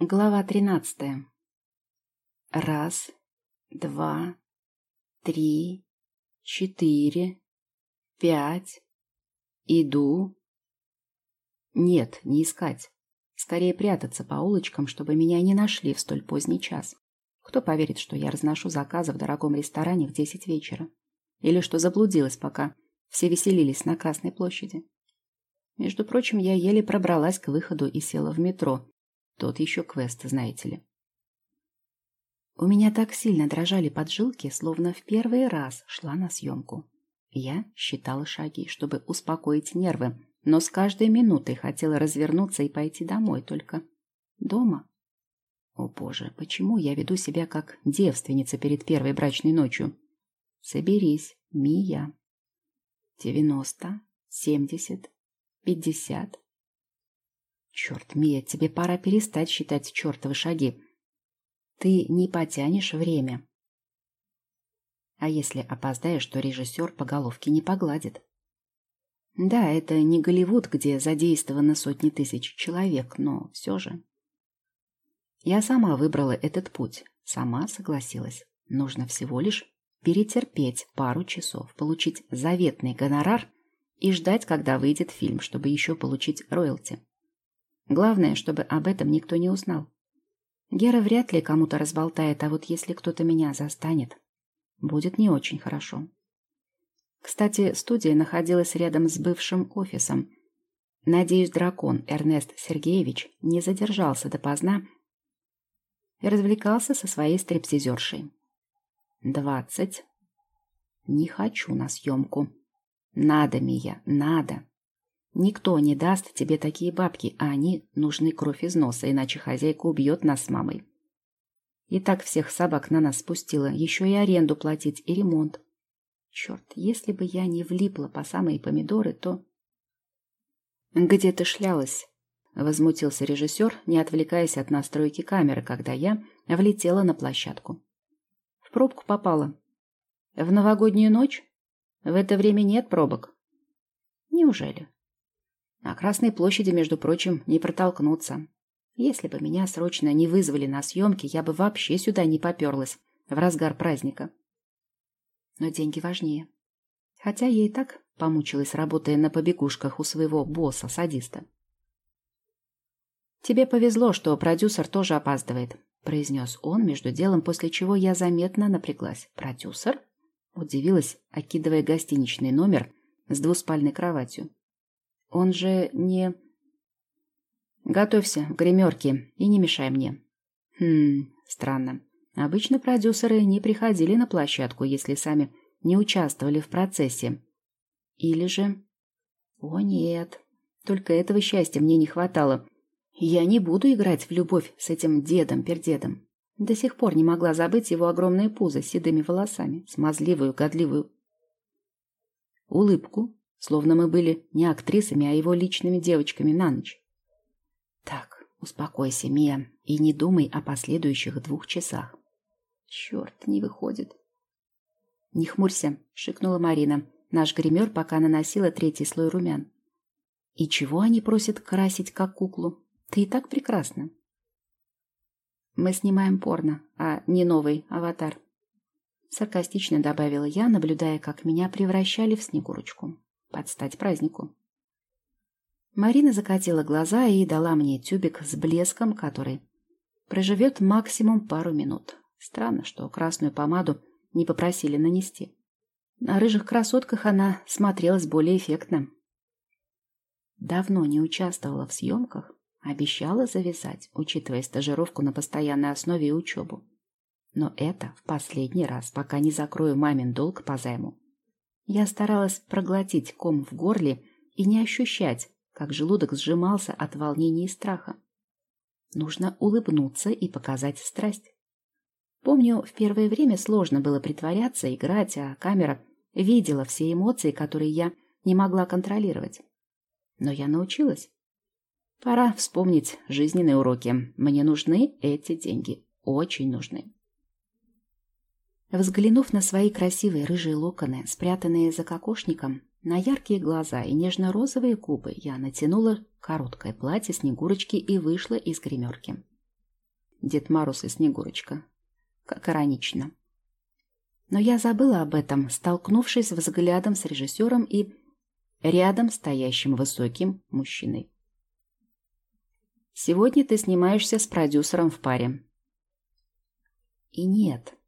Глава тринадцатая. Раз, два, три, четыре, пять. Иду. Нет, не искать. Скорее прятаться по улочкам, чтобы меня не нашли в столь поздний час. Кто поверит, что я разношу заказы в дорогом ресторане в десять вечера? Или что заблудилась, пока все веселились на Красной площади? Между прочим, я еле пробралась к выходу и села в метро, тот еще квест, знаете ли. У меня так сильно дрожали поджилки, словно в первый раз шла на съемку. Я считала шаги, чтобы успокоить нервы, но с каждой минутой хотела развернуться и пойти домой, только дома. О боже, почему я веду себя как девственница перед первой брачной ночью? Соберись, Мия. Девяносто, семьдесят, пятьдесят. Черт, Мия, тебе пора перестать считать чертовы шаги. Ты не потянешь время. А если опоздаешь, то режиссер по головке не погладит. Да, это не Голливуд, где задействовано сотни тысяч человек, но все же. Я сама выбрала этот путь, сама согласилась. Нужно всего лишь перетерпеть пару часов, получить заветный гонорар и ждать, когда выйдет фильм, чтобы еще получить роялти. Главное, чтобы об этом никто не узнал. Гера вряд ли кому-то разболтает, а вот если кто-то меня застанет, будет не очень хорошо. Кстати, студия находилась рядом с бывшим офисом. Надеюсь, дракон Эрнест Сергеевич не задержался допоздна и развлекался со своей стриптизершей. Двадцать. Не хочу на съемку. Надо, Мия, надо. Никто не даст тебе такие бабки, а они нужны кровь из носа, иначе хозяйка убьет нас с мамой. И так всех собак на нас спустила, еще и аренду платить, и ремонт. Черт, если бы я не влипла по самые помидоры, то... «Где ты шлялась?» — возмутился режиссер, не отвлекаясь от настройки камеры, когда я влетела на площадку. «В пробку попала. В новогоднюю ночь? В это время нет пробок?» «Неужели?» На Красной площади, между прочим, не протолкнуться. Если бы меня срочно не вызвали на съемки, я бы вообще сюда не поперлась в разгар праздника. Но деньги важнее. Хотя я и так помучилась, работая на побегушках у своего босса-садиста. «Тебе повезло, что продюсер тоже опаздывает», — произнес он между делом, после чего я заметно напряглась. «Продюсер?» — удивилась, окидывая гостиничный номер с двуспальной кроватью. Он же не... Готовься в гримерке и не мешай мне. Хм, странно. Обычно продюсеры не приходили на площадку, если сами не участвовали в процессе. Или же... О, нет. Только этого счастья мне не хватало. Я не буду играть в любовь с этим дедом-пердедом. До сих пор не могла забыть его огромные пузо с седыми волосами, смазливую, годливую улыбку, словно мы были не актрисами, а его личными девочками на ночь. Так, успокойся, Мия, и не думай о последующих двух часах. Черт, не выходит. Не хмурься, шикнула Марина. Наш гример пока наносила третий слой румян. И чего они просят красить, как куклу? Ты и так прекрасна. Мы снимаем порно, а не новый аватар. Саркастично добавила я, наблюдая, как меня превращали в Снегурочку под стать празднику. Марина закатила глаза и дала мне тюбик с блеском, который проживет максимум пару минут. Странно, что красную помаду не попросили нанести. На рыжих красотках она смотрелась более эффектно. Давно не участвовала в съемках, обещала завязать, учитывая стажировку на постоянной основе и учебу. Но это в последний раз, пока не закрою мамин долг по займу. Я старалась проглотить ком в горле и не ощущать, как желудок сжимался от волнения и страха. Нужно улыбнуться и показать страсть. Помню, в первое время сложно было притворяться, играть, а камера видела все эмоции, которые я не могла контролировать. Но я научилась. Пора вспомнить жизненные уроки. Мне нужны эти деньги. Очень нужны. Взглянув на свои красивые рыжие локоны, спрятанные за кокошником, на яркие глаза и нежно-розовые губы, я натянула короткое платье Снегурочки и вышла из гримерки. Дед Мороз и Снегурочка. Как иронично. Но я забыла об этом, столкнувшись взглядом с режиссером и рядом стоящим высоким мужчиной. Сегодня ты снимаешься с продюсером в паре. И нет,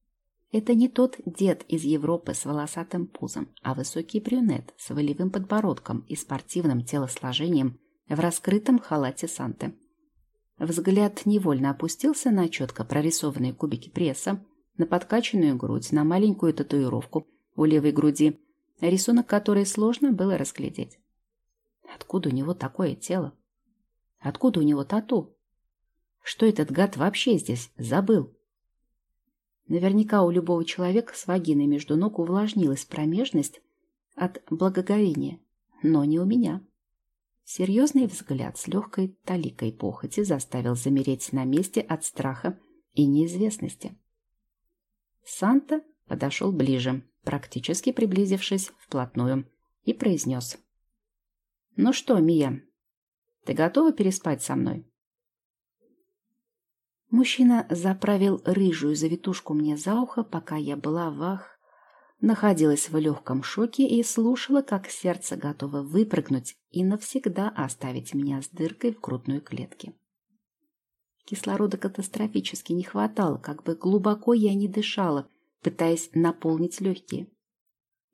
это не тот дед из Европы с волосатым пузом, а высокий брюнет с волевым подбородком и спортивным телосложением в раскрытом халате Санты. Взгляд невольно опустился на четко прорисованные кубики пресса, на подкачанную грудь, на маленькую татуировку у левой груди, рисунок которой сложно было разглядеть. Откуда у него такое тело? Откуда у него тату? Что этот гад вообще здесь забыл? Наверняка у любого человека с вагиной между ног увлажнилась промежность от благоговения, но не у меня. Серьезный взгляд с легкой таликой похоти заставил замереть на месте от страха и неизвестности. Санта подошел ближе, практически приблизившись вплотную, и произнес. «Ну что, Мия, ты готова переспать со мной?» Мужчина заправил рыжую завитушку мне за ухо, пока я была в ах, находилась в легком шоке и слушала, как сердце готово выпрыгнуть и навсегда оставить меня с дыркой в грудной клетке. Кислорода катастрофически не хватало, как бы глубоко я не дышала, пытаясь наполнить легкие.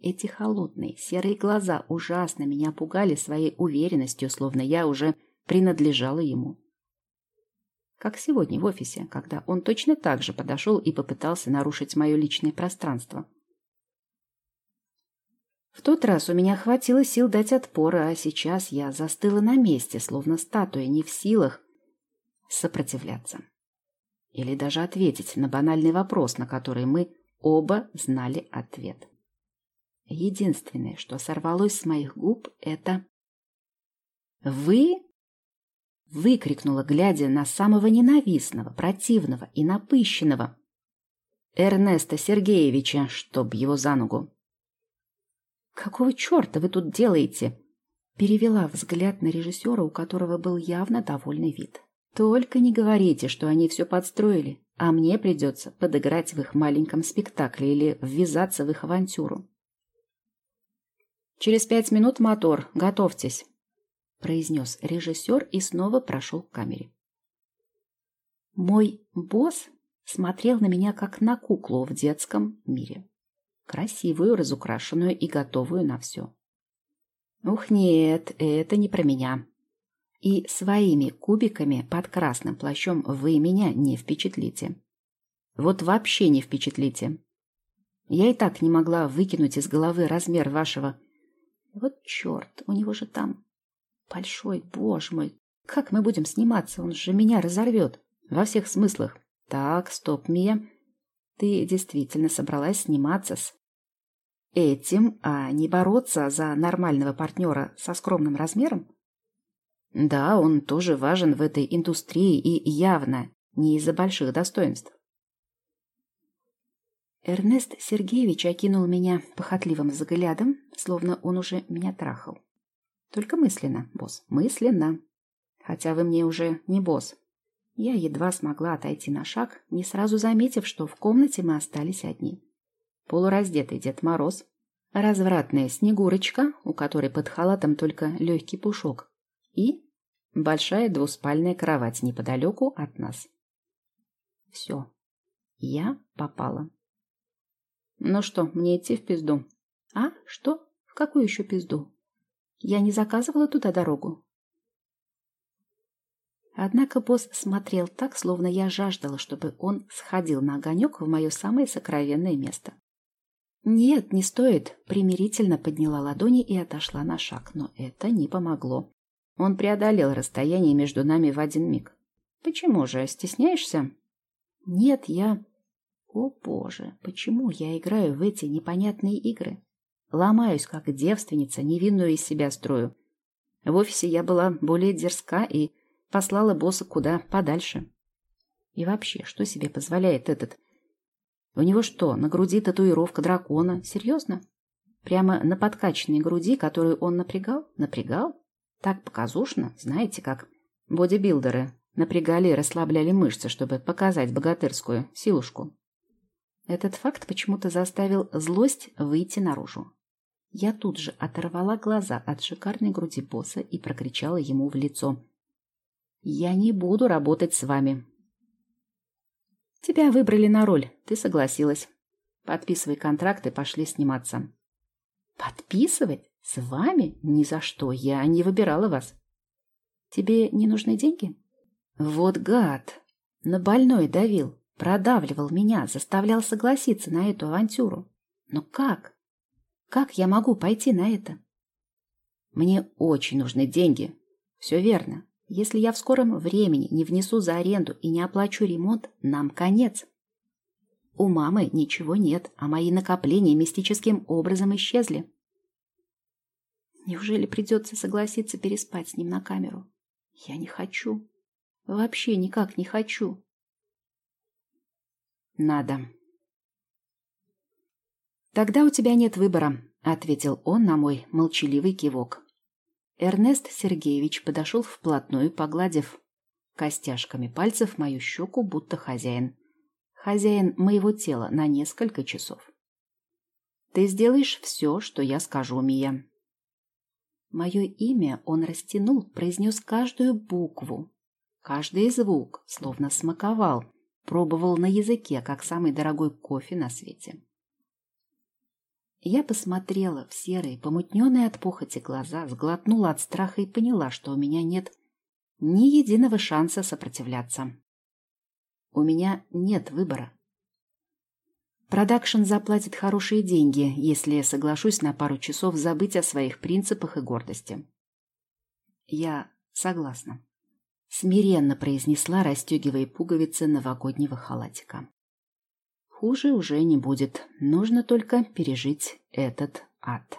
Эти холодные, серые глаза ужасно меня пугали своей уверенностью, словно я уже принадлежала ему. Как сегодня в офисе, когда он точно так же подошел и попытался нарушить мое личное пространство. В тот раз у меня хватило сил дать отпор, а сейчас я застыла на месте, словно статуя, не в силах сопротивляться. Или даже ответить на банальный вопрос, на который мы оба знали ответ. Единственное, что сорвалось с моих губ, это «Вы выкрикнула, глядя на самого ненавистного, противного и напыщенного Эрнеста Сергеевича, чтоб его за ногу. «Какого черта вы тут делаете?» Перевела взгляд на режиссера, у которого был явно довольный вид. «Только не говорите, что они все подстроили, а мне придется подыграть в их маленьком спектакле или ввязаться в их авантюру». «Через пять минут мотор. Готовьтесь» произнес режиссер и снова прошел к камере. Мой босс смотрел на меня как на куклу в детском мире. Красивую, разукрашенную и готовую на все. Ух, нет, это не про меня. И своими кубиками под красным плащом вы меня не впечатлите. Вот вообще не впечатлите. Я и так не могла выкинуть из головы размер вашего... Вот черт, у него же там Большой, боже мой, как мы будем сниматься? Он же меня разорвет. Во всех смыслах. Так, стоп, Мия. Ты действительно собралась сниматься с этим, а не бороться за нормального партнера со скромным размером? Да, он тоже важен в этой индустрии и явно не из-за больших достоинств. Эрнест Сергеевич окинул меня похотливым взглядом, словно он уже меня трахал. Только мысленно, босс, мысленно. Хотя вы мне уже не босс. Я едва смогла отойти на шаг, не сразу заметив, что в комнате мы остались одни. Полураздетый Дед Мороз, развратная Снегурочка, у которой под халатом только легкий пушок, и большая двуспальная кровать неподалеку от нас. Все. Я попала. Ну что, мне идти в пизду? А? Что? В какую еще пизду? Я не заказывала туда дорогу. Однако босс смотрел так, словно я жаждала, чтобы он сходил на огонек в мое самое сокровенное место. «Нет, не стоит», — примирительно подняла ладони и отошла на шаг, но это не помогло. Он преодолел расстояние между нами в один миг. «Почему же? Стесняешься?» «Нет, я...» «О, боже, почему я играю в эти непонятные игры?» Ломаюсь, как девственница, невинную из себя строю. В офисе я была более дерзка и послала босса куда подальше. И вообще, что себе позволяет этот? У него что, на груди татуировка дракона? Серьезно? Прямо на подкачанной груди, которую он напрягал? Напрягал? Так показушно, знаете, как бодибилдеры Напрягали и расслабляли мышцы, чтобы показать богатырскую силушку. Этот факт почему-то заставил злость выйти наружу. Я тут же оторвала глаза от шикарной груди босса и прокричала ему в лицо. «Я не буду работать с вами». «Тебя выбрали на роль, ты согласилась. Подписывай контракт и пошли сниматься». «Подписывать? С вами? Ни за что, я не выбирала вас». «Тебе не нужны деньги?» «Вот гад! На больной давил, продавливал меня, заставлял согласиться на эту авантюру. Но как? Как я могу пойти на это?» «Мне очень нужны деньги. Все верно. Если я в скором времени не внесу за аренду и не оплачу ремонт, нам конец. У мамы ничего нет, а мои накопления мистическим образом исчезли. Неужели придется согласиться переспать с ним на камеру? Я не хочу. Вообще никак не хочу. Надо. Тогда у тебя нет выбора, ответил он на мой молчаливый кивок. Эрнест Сергеевич подошел вплотную, погладив костяшками пальцев мою щеку, будто хозяин. Хозяин моего тела на несколько часов. Ты сделаешь все, что я скажу, Мия. Мое имя он растянул, произнес каждую букву, каждый звук, словно смаковал, пробовал на языке, как самый дорогой кофе на свете. Я посмотрела в серые, помутненные от похоти глаза, сглотнула от страха и поняла, что у меня нет ни единого шанса сопротивляться. У меня нет выбора. Продакшн заплатит хорошие деньги, если я соглашусь на пару часов забыть о своих принципах и гордости. Я согласна. Смиренно произнесла, расстегивая пуговицы новогоднего халатика. Хуже уже не будет. Нужно только пережить этот ад.